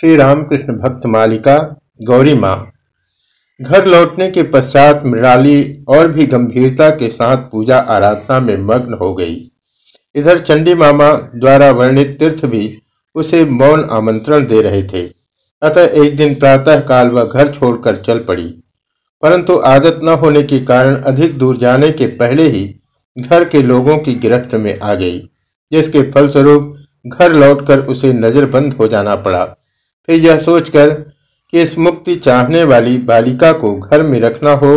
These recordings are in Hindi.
श्री रामकृष्ण भक्त मालिका, गौरी माँ। घर लौटने के पश्चात मृणाली और भी गंभीरता के साथ पूजा आराधना में मग्न हो गई। इधर चंडी मामा द्वारा वर्णित तीर्थ भी उसे मौन आमंत्रण दे रहे थे। अतः एक दिन प्रातः काल वह घर छोड़कर चल पड़ी। परंतु आदत न होने के कारण अधिक दूर जाने के पहले ही घर के लोगों की गिरफ्त में आ गई, जिसके फलस्वरूप घर लौटकर उसे नजरबंद हो जाना पड़ा। फिर यह सोचकर कि इस मुक्ति चाहने वाली बालिका को घर में रखना हो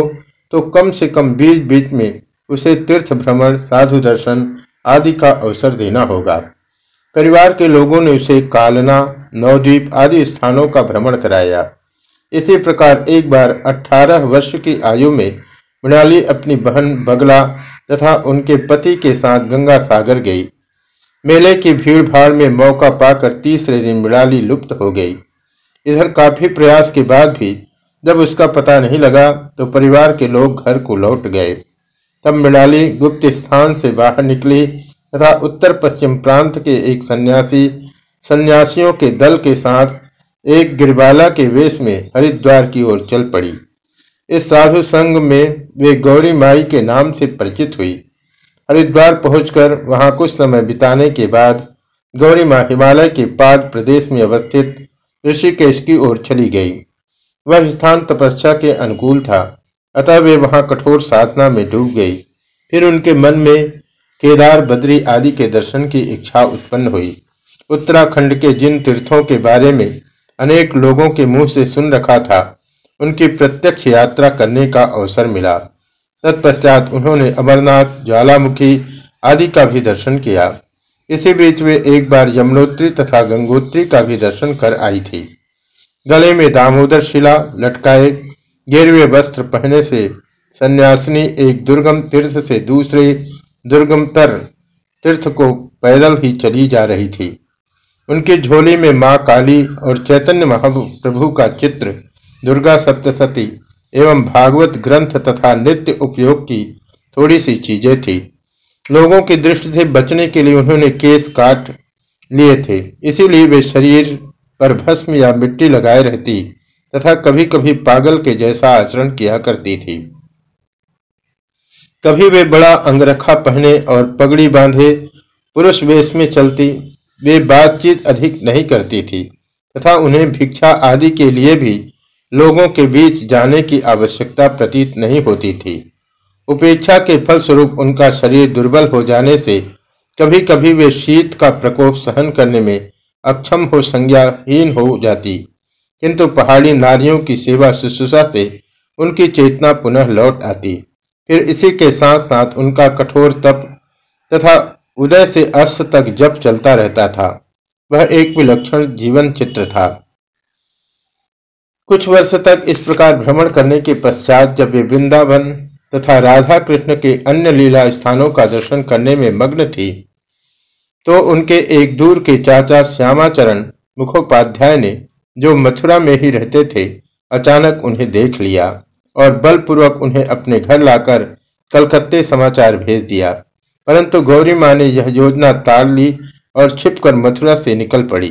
तो कम से कम बीच बीच में उसे तीर्थ भ्रमण, साधु दर्शन आदि का अवसर देना होगा। परिवार के लोगों ने उसे कालना, नवद्वीप आदि स्थानों का भ्रमण कराया। इसी प्रकार एक बार 18 वर्ष की आयु में मृणाली अपनी बहन बगला तथा उनके पति के साथ गंगा सागर गई। मेले की भीड़ भाड़ में मौका पाकर तीसरे दिन मृणाली लुप्त हो गई। इधर काफ़ी प्रयास के बाद भी जब उसका पता नहीं लगा तो परिवार के लोग घर को लौट गए। तब मृणाली गुप्त स्थान से बाहर निकली तथा उत्तर पश्चिम प्रांत के एक सन्यासी, सन्यासियों के दल के साथ एक गिरबाला के वेश में हरिद्वार की ओर चल पड़ी। इस साधु संघ में वे गौरी माई के नाम से परिचित हुई। हरिद्वार पहुंचकर वहाँ कुछ समय बिताने के बाद गौरी माँ हिमालय के पाद प्रदेश में अवस्थित ऋषिकेश की ओर चली गई। वह स्थान तपस्या के अनुकूल था, अतः वे वहाँ कठोर साधना में डूब गई। फिर उनके मन में केदार, बद्री आदि के दर्शन की इच्छा उत्पन्न हुई। उत्तराखंड के जिन तीर्थों के बारे में अनेक लोगों के मुँह से सुन रखा था, उनकी प्रत्यक्ष यात्रा करने का अवसर मिला। तत्पश्चात उन्होंने अमरनाथ, ज्वालामुखी आदि का भी दर्शन किया। इसी बीच वे एक बार यमुनोत्री तथा गंगोत्री का भी दर्शन कर आई थी। गले में दामोदर शिला, लटकाए गिरवे वस्त्र पहने से सन्यासिनी एक दुर्गम तीर्थ से दूसरे दुर्गमतर तीर्थ को पैदल ही चली जा रही थी। उनकी झोली में माँ काली और चैतन्य महाप्रभु का चित्र दुर्गा सप्तशती एवं भागवत ग्रंथ तथा नित्य उपयोग की थोड़ी सी चीज़ें थी। लोगों की दृष्टि से बचने के लिए उन्होंने केस काट लिए थे। इसीलिए वे शरीर पर भस्म या मिट्टी लगाए रहती तथा कभी कभी पागल के जैसा आचरण किया करती थी। कभी वे बड़ा अंगरखा पहने और पगड़ी बांधे, पुरुष वेश में चलती, वे बातचीत अधिक नहीं करती थी तथा उन्हें भिक्षा आदि के लिए भी लोगों के बीच जाने की आवश्यकता प्रतीत नहीं होती थी। उपेक्षा के फलस्वरूप उनका शरीर दुर्बल हो जाने से कभी कभी वे शीत का प्रकोप सहन करने में अक्षम हो, संज्ञाहीन हो जाती। किंतु पहाड़ी नारियों की सेवा शुश्रूषा से उनकी चेतना पुनः लौट आती। फिर इसी के साथ साथ उनका कठोर तप तथा उदय से अस्त तक जप चलता रहता था। वह एक विलक्षण जीवन चित्र था। कुछ वर्ष तक इस प्रकार भ्रमण करने के पश्चात जब वे वृंदावन तथा राधा कृष्ण के अन्य लीला स्थानों का दर्शन करने में मग्न थी तो उनके एक दूर के चाचा श्यामाचरण मुखोपाध्याय ने जो मथुरा में ही रहते थे, अचानक उन्हें देख लिया और बलपूर्वक उन्हें अपने घर लाकर कलकत्ते समाचार भेज दिया। परंतु गौरी माँ ने यह योजना तार ली और छिपकर मथुरा से निकल पड़ी।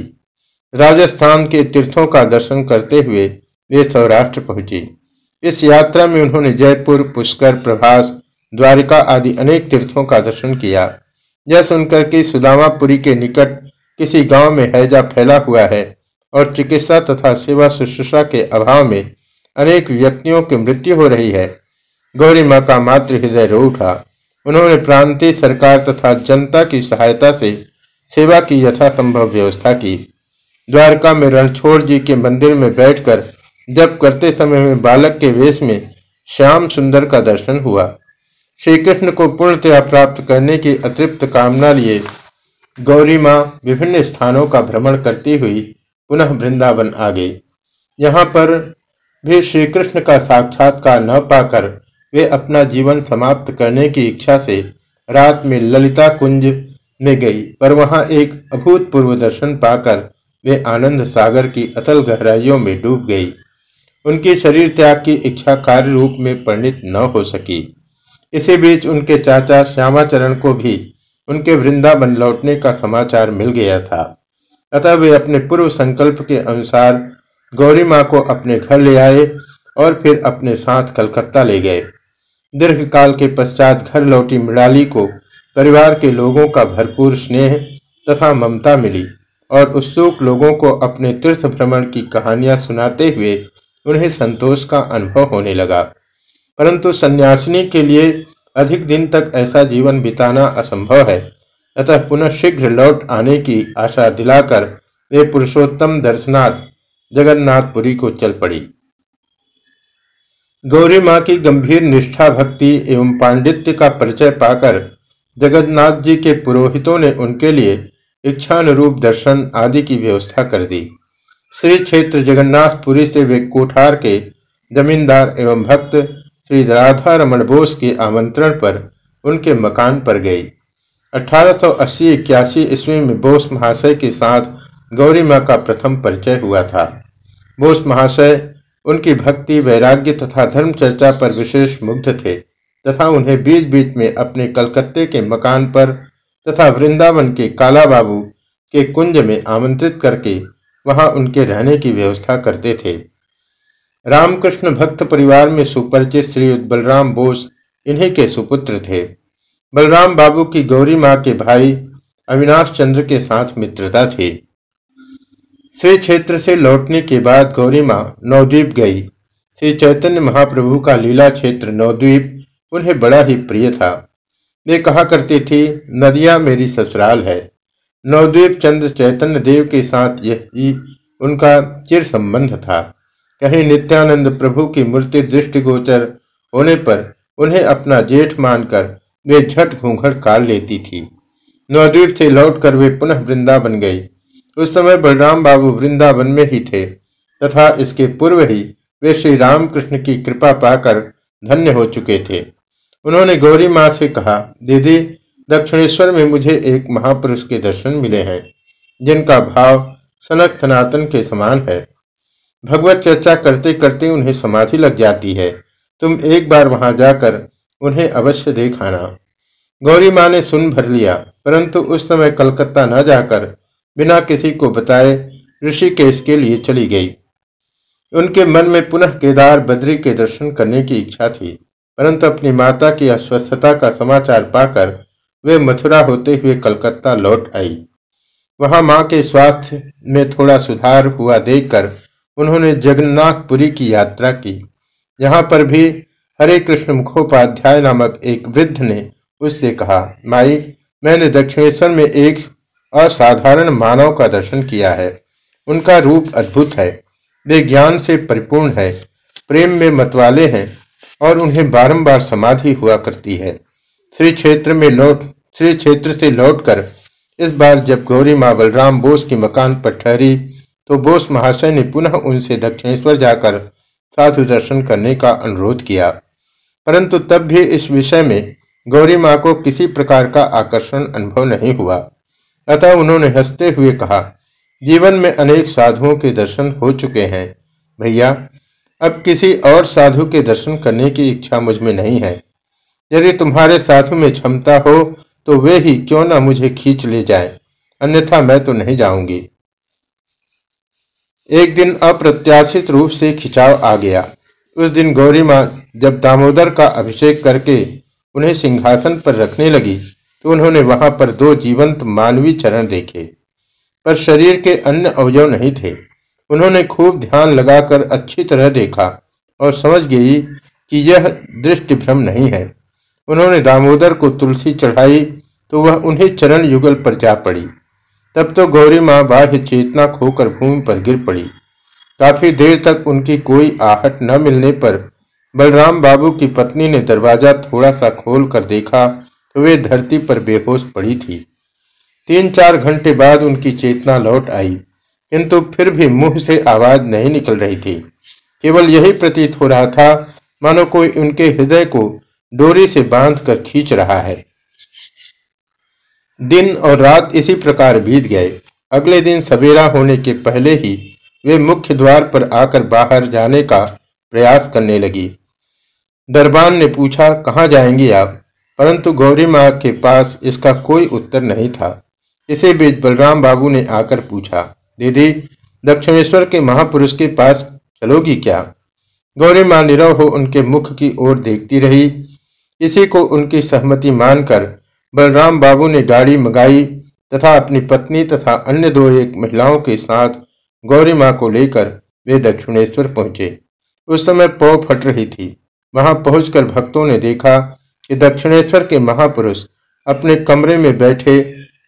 राजस्थान के तीर्थों का दर्शन करते हुए वे सौराष्ट्र पहुँची। इस यात्रा में उन्होंने जयपुर, पुष्कर, प्रभास, द्वारिका आदि अनेक तीर्थों का दर्शन किया। यह सुनकर कि सुदामापुरी के निकट किसी गाँव में हैजा फैला हुआ है और चिकित्सा तथा सेवा शुश्रूषा के अभाव में अनेक व्यक्तियों की मृत्यु हो रही है। गौरी माँ का मातृ हृदय रो उठा। उन्होंने प्रांतीय सरकार तथा जनता की सहायता से सेवा की यथासंभव व्यवस्था की। द्वारका में रणछोड़ जी के मंदिर में बैठकर जब करते समय में बालक के वेश में श्याम सुंदर का दर्शन हुआ। श्री कृष्ण को पूर्णतया प्राप्त करने की अतृप्त कामना लिए गौरी माँ विभिन्न स्थानों का भ्रमण करती हुई पुनः वृंदावन आ गई। यहाँ पर भी श्री कृष्ण का साक्षात्कार न पाकर वे अपना जीवन समाप्त करने की इच्छा से रात में ललिता कुंज में गई पर वहाँ एक अभूतपूर्व दर्शन पाकर वे आनंद सागर की अतल गहराइयों में डूब गई। उनकी शरीर त्याग की इच्छा कार्य रूप में परिणित न हो सकी। इसी बीच उनके चाचा श्यामाचरण को भी उनके वृंदावन लौटने का समाचार मिल गया था। अतः वे अपने पूर्व संकल्प के अनुसार गौरी माँ को अपने घर ले आए और फिर अपने साथ कलकत्ता ले गए। दीर्घ काल के पश्चात घर लौटी मृणाली को परिवार के लोगों का भरपूर स्नेह तथा ममता मिली और उत्सुक लोगों को अपने तीर्थ भ्रमण की कहानियाँ सुनाते हुए उन्हें संतोष का अनुभव होने लगा। परंतु सन्यासिनी के लिए अधिक दिन तक ऐसा जीवन बिताना असंभव है। अतः पुनः शीघ्र लौट आने की आशा दिलाकर वे पुरुषोत्तम दर्शनार्थ जगन्नाथपुरी को चल पड़ी। गौरी माँ की गंभीर निष्ठा भक्ति एवं पांडित्य का परिचय पाकर जगन्नाथ जी के पुरोहितों ने उनके लिए इच्छानुरूप दर्शन आदि की व्यवस्था कर दी। श्री क्षेत्र जगन्नाथपुरी से वे कोठार के जमींदार एवं भक्त श्री राधा रमन बोस के आमंत्रण पर उनके मकान पर गई अठारह सौ अस्सी इक्यासी ईस्वी में बोस महाशय के साथ गौरी माँ का प्रथम परिचय हुआ था। बोस महाशय उनकी भक्ति, वैराग्य तथा धर्म चर्चा पर विशेष मुग्ध थे तथा उन्हें बीच बीच में अपने कलकत्ते के मकान पर तथा वृंदावन के काला बाबू के कुंज में आमंत्रित करके वहाँ उनके रहने की व्यवस्था करते थे। रामकृष्ण भक्त परिवार में सुपरिचित श्री बलराम बोस इन्हीं के सुपुत्र थे। बलराम बाबू की गौरी माँ के भाई अविनाश चंद्र के साथ मित्रता थी। श्री क्षेत्र से लौटने के बाद गौरी माँ नवद्वीप गई। श्री चैतन्य महाप्रभु का लीला क्षेत्र नवद्वीप उन्हें बड़ा ही प्रिय था। वे कहा करती थी, नदिया मेरी ससुराल है। नवद्वीप चंद्र चैतन्य देव के साथ यही उनका चिर संबंध था। कहीं नित्यानंद प्रभु की मूर्ति दृष्टिगोचर होने पर उन्हें अपना जेठ मानकर वे झट घूंघट काट लेती थी। नवद्वीप से लौटकर वे पुनः वृंदावन गई उस समय बलराम बाबू वृंदावन में ही थे, तथा इसके पूर्व ही वे श्री रामकृष्ण की कृपा पाकर धन्य हो चुके थे। उन्होंने गौरी माँ से कहा, दीदी दक्षिणेश्वर में मुझे एक महापुरुष के दर्शन मिले हैं, जिनका भाव सनक सनातन के समान है। भगवत चर्चा करते करते उन्हें समाधि लग जाती है। तुम एक बार वहाँ जाकर उन्हें अवश्य देख आना गौरी माँ ने सुन भर लिया, परंतु उस समय कलकत्ता न जाकर बिना किसी को बताए ऋषिकेश के लिए चली गई। उनके मन में पुनः केदार बद्री के दर्शन करने की इच्छा थी, परंतु अपनी माता की अस्वस्थता का समाचार पाकर वे मथुरा होते हुए कलकत्ता लौट आई। वहाँ माँ के स्वास्थ्य में थोड़ा सुधार हुआ देखकर उन्होंने जगन्नाथपुरी की यात्रा की। यहाँ पर भी हरे कृष्ण मुखोपाध्याय नामक एक वृद्ध ने उससे कहा, माई, मैंने दक्षिणेश्वर में एक असाधारण मानव का दर्शन किया है। उनका रूप अद्भुत है। वे ज्ञान से परिपूर्ण है, प्रेम में मतवाले हैं और उन्हें बारंबार समाधि हुआ करती है। श्री क्षेत्र में लौट, श्री क्षेत्र से लौटकर इस बार जब गौरी माँ बलराम बोस के मकान पर ठहरी तो बोस महाशय ने पुनः उनसे दक्षिणेश्वर जाकर साधु दर्शन करने का अनुरोध किया। परंतु तब भी इस विषय में गौरी माँ को किसी प्रकार का आकर्षण अनुभव नहीं हुआ। अतः उन्होंने हँसते हुए कहा, जीवन में अनेक साधुओं के दर्शन हो चुके हैं। भैया, अब किसी और साधु के दर्शन करने की इच्छा मुझमें नहीं है। यदि तुम्हारे साधु में क्षमता हो तो वे ही क्यों ना मुझे खींच ले जाए? अन्यथा मैं तो नहीं जाऊँगी। एक दिन अप्रत्याशित रूप से खिंचाव आ गया। उस दिन गौरी माँ जब दामोदर का अभिषेक करके उन्हें सिंहासन पर रखने लगी तो उन्होंने वहाँ पर दो जीवंत मानवीय चरण देखे। पर शरीर के अन्य अवयव नहीं थे। उन्होंने खूब ध्यान लगाकर अच्छी तरह देखा और समझ गई कि यह दृष्टि भ्रम नहीं है। उन्होंने दामोदर को तुलसी चढ़ाई तो वह उन्हें चरण युगल पर जा पड़ी। तब तो गौरी माँ बाह्य चेतना खोकर भूमि पर गिर पड़ी। काफ़ी देर तक उनकी कोई आहट न मिलने पर बलराम बाबू की पत्नी ने दरवाज़ा थोड़ा सा खोल कर देखा तो वे धरती पर बेहोश पड़ी थी। तीन चार घंटे बाद उनकी चेतना लौट आई, किंतु फिर भी मुँह से आवाज़ नहीं निकल रही थी। केवल यही प्रतीत हो रहा था, मानो कोई उनके हृदय को डोरी से बाँध कर खींच रहा है। दिन और रात इसी प्रकार बीत गए। अगले दिन सवेरा होने के पहले ही वे मुख्य द्वार पर आकर बाहर जाने का प्रयास करने लगी। दरबान ने पूछा, कहाँ जाएँगी आप? परंतु गौरी माँ के पास इसका कोई उत्तर नहीं था। इसी बीच बलराम बाबू ने आकर पूछा, दीदी, दक्षिणेश्वर के महापुरुष के पास चलोगी क्या? गौरी माँ निरव हो उनके मुख की ओर देखती रही। इसी को उनकी सहमति मानकर बलराम बाबू ने गाड़ी मंगाई तथा अपनी पत्नी तथा अन्य दो एक महिलाओं के साथ गौरी माँ को लेकर वे दक्षिणेश्वर पहुँचे। उस समय पौ फट रही थी। वहाँ पहुंचकर भक्तों ने देखा कि दक्षिणेश्वर के महापुरुष अपने कमरे में बैठे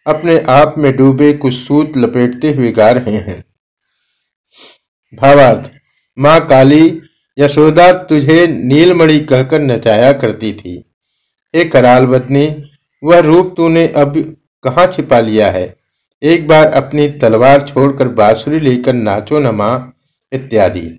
अपने आप में डूबे कुछ सूत लपेटते हुए गा रहे हैं। भावार्थ, माँ काली यशोदा तुझे नीलमणि कहकर नचाया करती थी। हे कराल बदनी वह रूप तूने अब कहाँ छिपा लिया है? एक बार अपनी तलवार छोड़कर बांसुरी लेकर नाचो नमा इत्यादि।